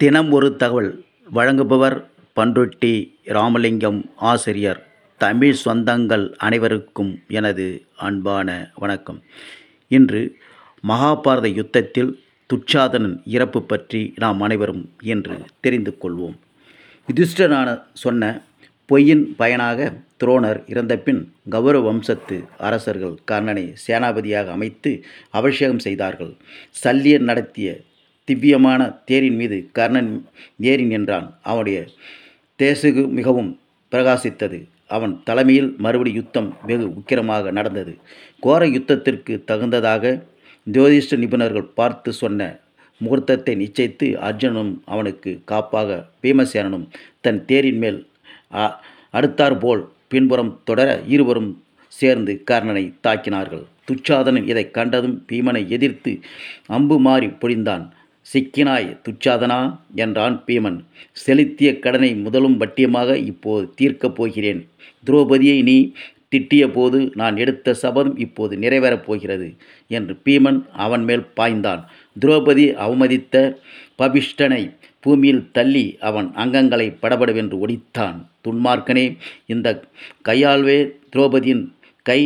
தினம் ஒரு தகவல். வழங்குபவர் பண்ருட்டி ராமலிங்கம் ஆசிரியர். தமிழ் சொந்தங்கள் அனைவருக்கும் எனது அன்பான வணக்கம். இன்று மகாபாரத யுத்தத்தில் துச்சாதனன் இறப்பு பற்றி நாம் அனைவரும் என்று தெரிந்து கொள்வோம். யுதிஷ்டரான சொன்ன பொய்யின் பயனாக துரோணர் இறந்தபின் கௌரவ வம்சத்து அரசர்கள் கர்ணனை சேனாபதியாக அமைத்து அபிஷேகம் செய்தார்கள். சல்லியர் நடத்திய திவ்யமான தேரின் மீது கர்ணன் ஏறி நின்றான் அவனுடைய தேசுகு மிகவும் பிரகாசித்தது. அவன் தலைமையில் மறுபடி யுத்தம் வெகு உக்கிரமாக நடந்தது. கோர யுத்தத்திற்கு தகுந்ததாக ஜோதிஷ்ட நிபுணர்கள் பார்த்து சொன்ன முகூர்த்தத்தை நிச்சயித்து அர்ஜுனனும் அவனுக்கு காப்பாக பீமசேனனும் தன் தேரின் மேல் அ- அடுத்தாற்போல் பின்புறம் தொடர இருவரும் சேர்ந்து கர்ணனை தாக்கினார்கள். துச்சாதனன் இதை கண்டதும் பீமனை எதிர்த்து அம்பு மாறி பொழிந்தான். சிக்கினாய் துச்சாதனா என்றான் பீமன். செலுத்திய கடனை முதலும் வட்டியமாக இப்போது தீர்க்கப் போகிறேன். துரோபதியை நீ திட்டிய போது நான் எடுத்த சபதம் இப்போது நிறைவேறப் போகிறது என்று பீமன் அவன் மேல் பாய்ந்தான். துரோபதி அவமதித்த பபிஷ்டனை பூமியில் தள்ளி அவன் அங்கங்களை படபடவென்று ஒடித்தான். துன்மார்க்கனே இந்த கையால்வே துரோபதியின் கை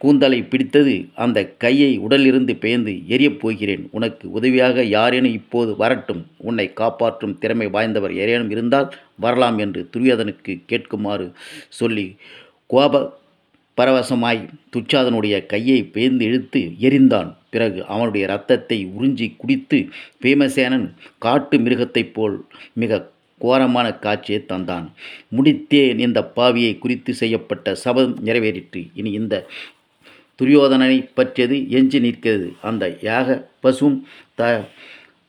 கூந்தலை பிடித்தது அந்த கையை உடலிருந்து பெயர்ந்து எரியப் போகிறேன். உனக்கு உதவியாக யாரேனும் இப்போது வரட்டும். உன்னை காப்பாற்றும் திறமை வாய்ந்தவர் யாரேனும் இருந்தால் வரலாம் என்று துரியோதனுக்கு கேட்குமாறு சொல்லி கோப பரவசமாய் துச்சாதனுடைய கையை பேர்ந்து இழுத்து எரிந்தான். பிறகு அவனுடைய இரத்தத்தை உறிஞ்சி குடித்து பீமசேனன் காட்டு மிருகத்தைப் போல் மிக கோரமான காட்சியை தந்தான். முடித்தேன். இந்த பாவியை குறித்து செய்யப்பட்ட சபதம் நிறைவேறிற்று. இனி இந்த துரியோதனனை பற்றியது எஞ்சி நிற்கிறது. அந்த யாக பசுவும் த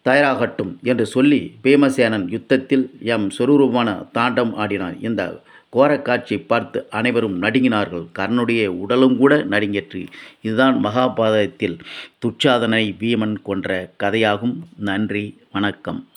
தயாராகட்டும் என்று சொல்லி பீமசேனன் யுத்தத்தில் எம் சொரூபமான தாண்டம் ஆடினான். இந்த கோர காட்சியை பார்த்து அனைவரும் நடுங்கினார்கள். கர்ணனுடைய உடலும் கூட நடுங்கிற்று. இதுதான் மகாபாரதத்தில் துச்சாதனை பீமன் கொன்ற கதையாகும். நன்றி வணக்கம்.